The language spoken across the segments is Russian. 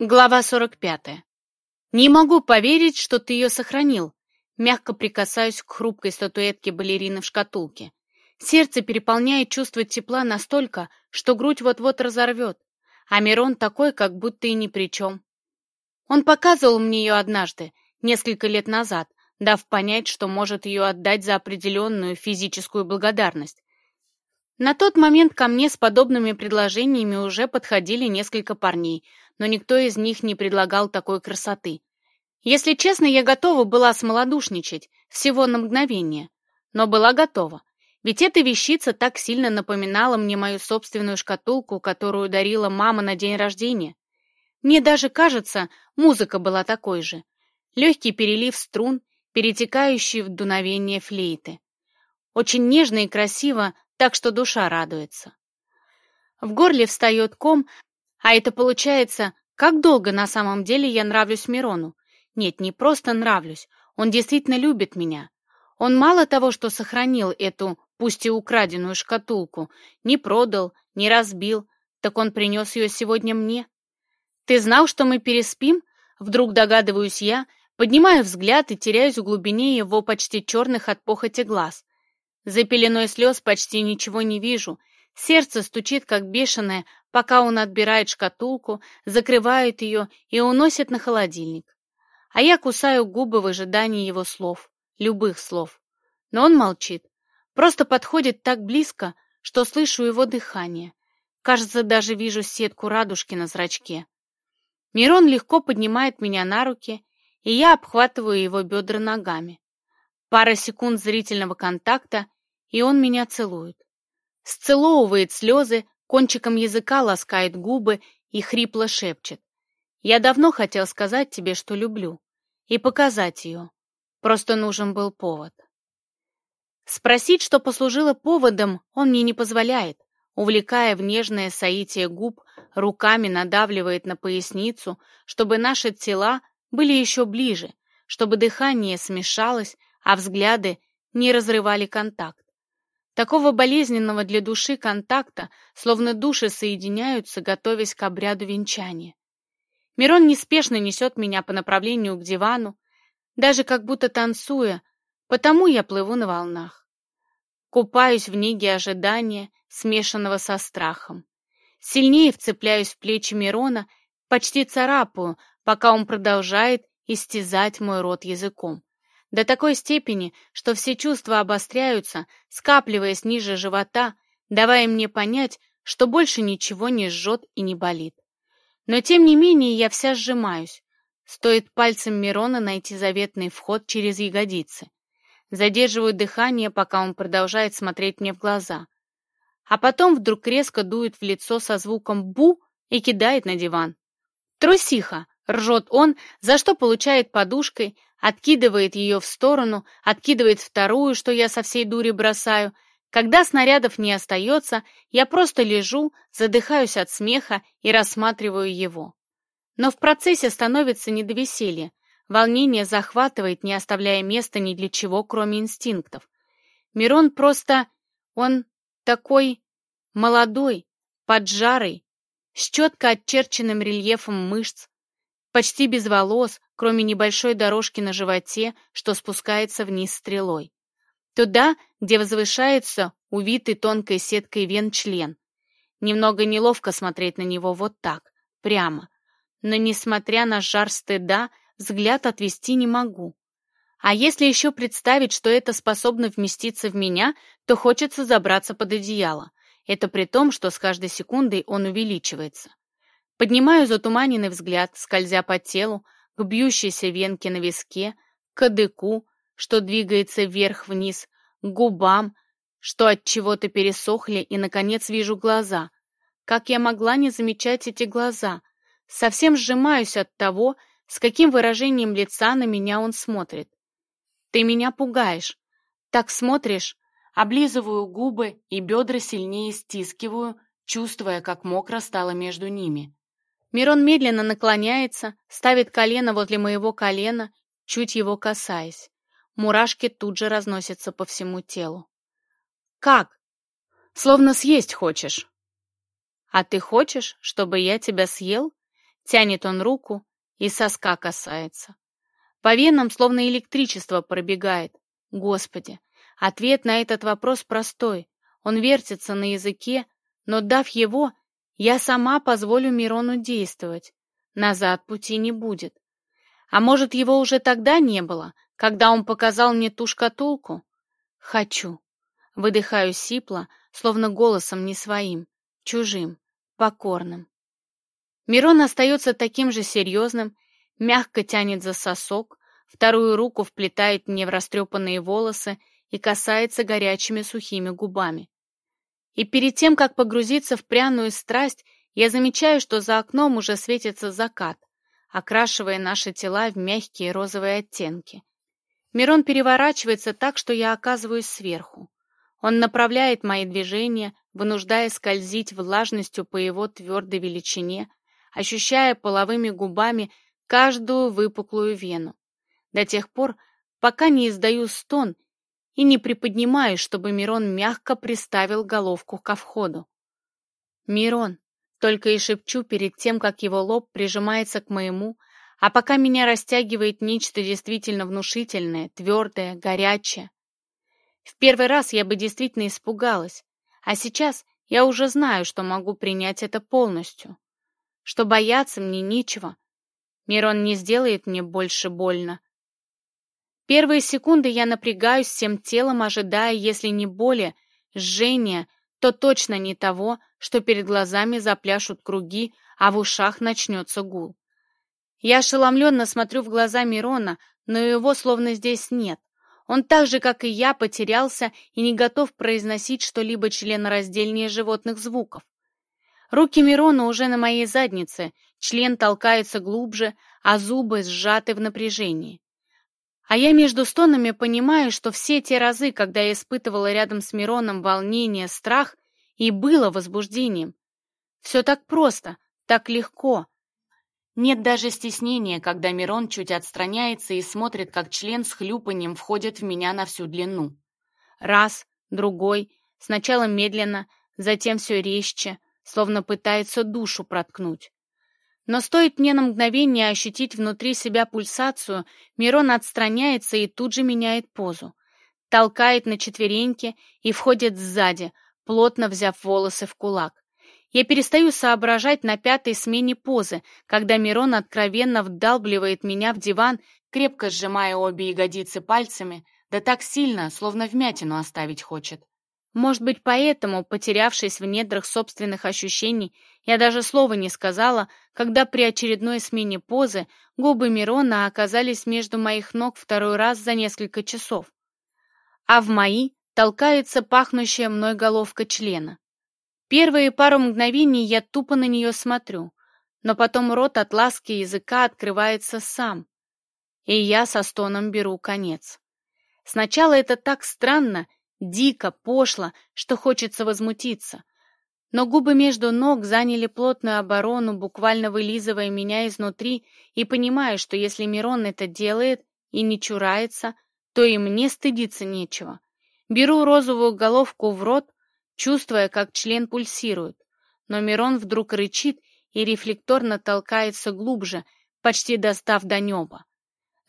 Глава 45. «Не могу поверить, что ты ее сохранил», мягко прикасаюсь к хрупкой статуэтке балерины в шкатулке. Сердце переполняет чувство тепла настолько, что грудь вот-вот разорвет, а Мирон такой, как будто и ни при чем. Он показывал мне ее однажды, несколько лет назад, дав понять, что может ее отдать за определенную физическую благодарность. На тот момент ко мне с подобными предложениями уже подходили несколько парней, но никто из них не предлагал такой красоты. Если честно, я готова была смолодушничать, всего на мгновение. Но была готова. Ведь эта вещица так сильно напоминала мне мою собственную шкатулку, которую дарила мама на день рождения. Мне даже кажется, музыка была такой же. Легкий перелив струн, перетекающий в дуновение флейты. Очень нежно и красиво, так что душа радуется. В горле встает ком, а это получается, как долго на самом деле я нравлюсь Мирону. Нет, не просто нравлюсь, он действительно любит меня. Он мало того, что сохранил эту, пусть и украденную шкатулку, не продал, не разбил, так он принес ее сегодня мне. «Ты знал, что мы переспим?» Вдруг догадываюсь я, поднимаю взгляд и теряюсь в глубине его почти черных от похоти глаз. За пеленой слез почти ничего не вижу, сердце стучит как бешеное, пока он отбирает шкатулку, закрывает ее и уносит на холодильник. А я кусаю губы в ожидании его слов, любых слов. Но он молчит, просто подходит так близко, что слышу его дыхание. Кажется, даже вижу сетку радужки на зрачке. Мирон легко поднимает меня на руки, и я обхватываю его бедра ногами. Пара секунд зрительного контакта, и он меня целует. Сцеловывает слезы, кончиком языка ласкает губы и хрипло шепчет. «Я давно хотел сказать тебе, что люблю, и показать ее. Просто нужен был повод». Спросить, что послужило поводом, он мне не позволяет, увлекая в нежное соитие губ, руками надавливает на поясницу, чтобы наши тела были еще ближе, чтобы дыхание смешалось, а взгляды не разрывали контакт. Такого болезненного для души контакта, словно души соединяются, готовясь к обряду венчания. Мирон неспешно несет меня по направлению к дивану, даже как будто танцуя, потому я плыву на волнах. Купаюсь в неге ожидания, смешанного со страхом. Сильнее вцепляюсь в плечи Мирона, почти царапаю, пока он продолжает истязать мой рот языком до такой степени, что все чувства обостряются, скапливаясь ниже живота, давая мне понять, что больше ничего не жжет и не болит. Но тем не менее я вся сжимаюсь. Стоит пальцем Мирона найти заветный вход через ягодицы. Задерживаю дыхание, пока он продолжает смотреть мне в глаза. А потом вдруг резко дует в лицо со звуком «бу» и кидает на диван. «Трусиха!» — ржет он, за что получает подушкой, откидывает ее в сторону, откидывает вторую, что я со всей дури бросаю. Когда снарядов не остается, я просто лежу, задыхаюсь от смеха и рассматриваю его. Но в процессе становится не до веселья. Волнение захватывает, не оставляя места ни для чего, кроме инстинктов. Мирон просто... он такой молодой, поджарый, с четко очерченным рельефом мышц, почти без волос, кроме небольшой дорожки на животе, что спускается вниз стрелой. Туда, где возвышается увитый тонкой сеткой вен член. Немного неловко смотреть на него вот так, прямо. Но, несмотря на жар стыда, взгляд отвести не могу. А если еще представить, что это способно вместиться в меня, то хочется забраться под одеяло. Это при том, что с каждой секундой он увеличивается. Поднимаю затуманенный взгляд, скользя по телу, к бьющейся венке на виске, к кадыку, что двигается вверх-вниз, к губам, что от чего-то пересохли, и, наконец, вижу глаза. Как я могла не замечать эти глаза? Совсем сжимаюсь от того, с каким выражением лица на меня он смотрит. Ты меня пугаешь. Так смотришь, облизываю губы и бедра сильнее стискиваю, чувствуя, как мокро стало между ними. Мирон медленно наклоняется, ставит колено возле моего колена, чуть его касаясь. Мурашки тут же разносятся по всему телу. «Как? Словно съесть хочешь». «А ты хочешь, чтобы я тебя съел?» Тянет он руку и соска касается. По венам словно электричество пробегает. Господи, ответ на этот вопрос простой. Он вертится на языке, но, дав его, я сама позволю Мирону действовать. Назад пути не будет. А может, его уже тогда не было, когда он показал мне ту шкатулку? Хочу. Выдыхаю сипло, словно голосом не своим, чужим, покорным. Мирон остается таким же серьезным, мягко тянет за сосок, вторую руку вплетает мне в растрепанные волосы и касается горячими сухими губами. И перед тем, как погрузиться в пряную страсть, я замечаю, что за окном уже светится закат, окрашивая наши тела в мягкие розовые оттенки. Мирон переворачивается так, что я оказываюсь сверху. Он направляет мои движения, вынуждая скользить влажностью по его твердой величине, ощущая половыми губами каждую выпуклую вену. До тех пор, пока не издаю стон и не приподнимаюсь, чтобы Мирон мягко приставил головку ко входу. «Мирон!» — только и шепчу перед тем, как его лоб прижимается к моему, а пока меня растягивает нечто действительно внушительное, твердое, горячее. В первый раз я бы действительно испугалась, а сейчас я уже знаю, что могу принять это полностью, что бояться мне нечего. Мирон не сделает мне больше больно. Первые секунды я напрягаюсь всем телом, ожидая, если не боли, жжения, то точно не того, что перед глазами запляшут круги, а в ушах начнется гул. Я ошеломленно смотрю в глаза Мирона, но его словно здесь нет. Он так же, как и я, потерялся и не готов произносить что-либо членораздельнее животных звуков. Руки Мирона уже на моей заднице, член толкается глубже, а зубы сжаты в напряжении. А я между стонами понимаю, что все те разы, когда я испытывала рядом с Мироном волнение, страх, и было возбуждением. Все так просто, так легко, нет даже стеснения, когда Мирон чуть отстраняется и смотрит, как член с хлюпанием входит в меня на всю длину. Раз, другой, сначала медленно, затем все резче, словно пытается душу проткнуть. Но стоит мне на мгновение ощутить внутри себя пульсацию, Мирон отстраняется и тут же меняет позу. Толкает на четвереньки и входит сзади, плотно взяв волосы в кулак. Я перестаю соображать на пятой смене позы, когда Мирон откровенно вдалбливает меня в диван, крепко сжимая обе ягодицы пальцами, да так сильно, словно вмятину оставить хочет. Может быть, поэтому, потерявшись в недрах собственных ощущений, я даже слова не сказала, когда при очередной смене позы губы Мирона оказались между моих ног второй раз за несколько часов. А в мои толкается пахнущая мной головка члена. Первые пару мгновений я тупо на нее смотрю, но потом рот от ласки языка открывается сам, и я со стоном беру конец. Сначала это так странно — дико, пошло, что хочется возмутиться. Но губы между ног заняли плотную оборону, буквально вылизывая меня изнутри, и понимая, что если Мирон это делает и не чурается, то и мне стыдиться нечего. Беру розовую головку в рот, чувствуя, как член пульсирует. Но Мирон вдруг рычит и рефлекторно толкается глубже, почти достав до неба.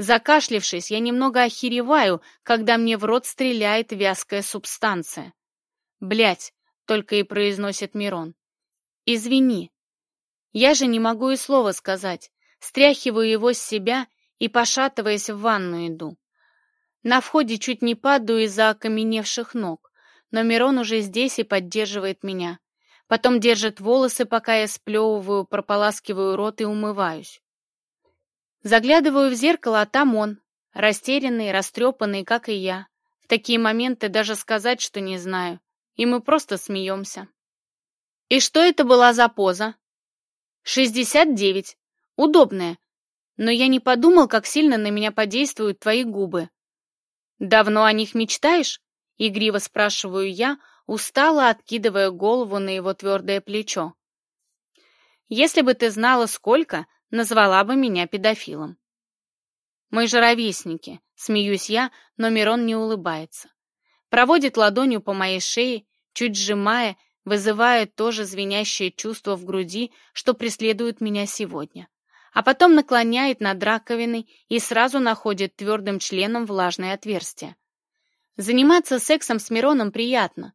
закашлившись, я немного охереваю, когда мне в рот стреляет вязкая субстанция. Блять, только и произносит Мирон. «Извини. Я же не могу и слова сказать. Стряхиваю его с себя и, пошатываясь, в ванну иду. На входе чуть не падаю из-за окаменевших ног, но Мирон уже здесь и поддерживает меня. Потом держит волосы, пока я сплевываю, прополаскиваю рот и умываюсь. Заглядываю в зеркало, а там он. Растерянный, растрепанный, как и я. В такие моменты даже сказать, что не знаю. И мы просто смеемся. И что это была за поза? 69. Удобная. Но я не подумал, как сильно на меня подействуют твои губы. Давно о них мечтаешь? Игриво спрашиваю я, устало откидывая голову на его твердое плечо. Если бы ты знала, сколько, назвала бы меня педофилом. Мы же ровесники, смеюсь я, но Мирон не улыбается. Проводит ладонью по моей шее, чуть сжимая, вызывает то же звенящее чувство в груди, что преследует меня сегодня. А потом наклоняет над раковиной и сразу находит твердым членом влажное отверстие. Заниматься сексом с Мироном приятно,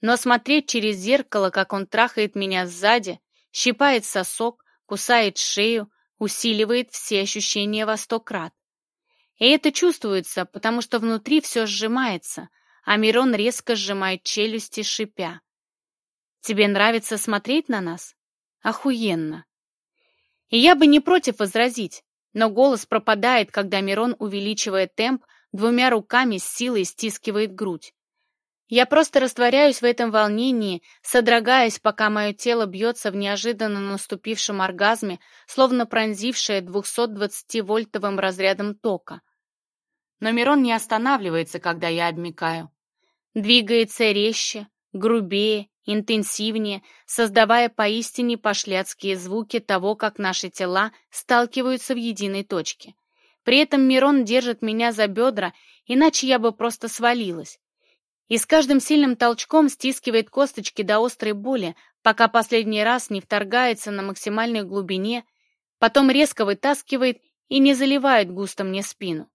но смотреть через зеркало, как он трахает меня сзади, щипает сосок, кусает шею, усиливает все ощущения во сто крат. И это чувствуется, потому что внутри все сжимается, а Мирон резко сжимает челюсти, шипя. «Тебе нравится смотреть на нас? Охуенно!» И я бы не против возразить, но голос пропадает, когда Мирон увеличивая темп, двумя руками с силой стискивает грудь. Я просто растворяюсь в этом волнении, содрогаясь, пока мое тело бьется в неожиданно наступившем оргазме, словно пронзившее 220-вольтовым разрядом тока. Но Мирон не останавливается, когда я обмикаю. Двигается резче, грубее, интенсивнее, создавая поистине пошляцкие звуки того, как наши тела сталкиваются в единой точке. При этом Мирон держит меня за бедра, иначе я бы просто свалилась и с каждым сильным толчком стискивает косточки до острой боли, пока последний раз не вторгается на максимальной глубине, потом резко вытаскивает и не заливает густо мне спину.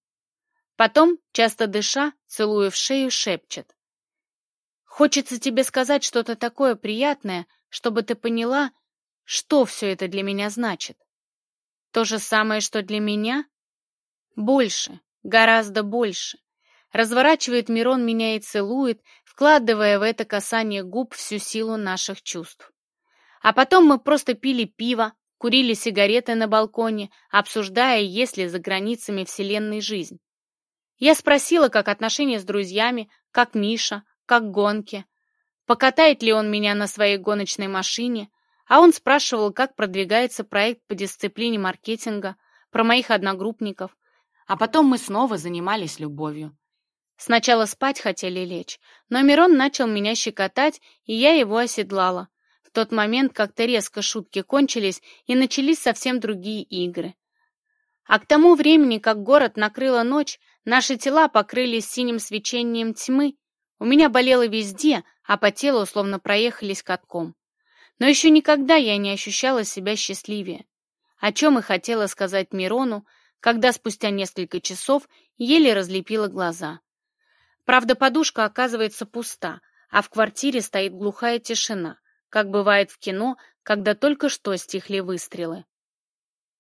Потом, часто дыша, целуя в шею, шепчет. «Хочется тебе сказать что-то такое приятное, чтобы ты поняла, что все это для меня значит. То же самое, что для меня? Больше, гораздо больше. разворачивает Мирон, меня и целует, вкладывая в это касание губ всю силу наших чувств. А потом мы просто пили пиво, курили сигареты на балконе, обсуждая, есть ли за границами Вселенной жизнь. Я спросила, как отношения с друзьями, как Миша, как гонки, покатает ли он меня на своей гоночной машине, а он спрашивал, как продвигается проект по дисциплине маркетинга, про моих одногруппников, а потом мы снова занимались любовью. Сначала спать хотели лечь, но Мирон начал меня щекотать, и я его оседлала. В тот момент как-то резко шутки кончились, и начались совсем другие игры. А к тому времени, как город накрыла ночь, наши тела покрылись синим свечением тьмы. У меня болело везде, а по телу словно проехались катком. Но еще никогда я не ощущала себя счастливее. О чем и хотела сказать Мирону, когда спустя несколько часов еле разлепила глаза. Правда, подушка оказывается пуста, а в квартире стоит глухая тишина, как бывает в кино, когда только что стихли выстрелы.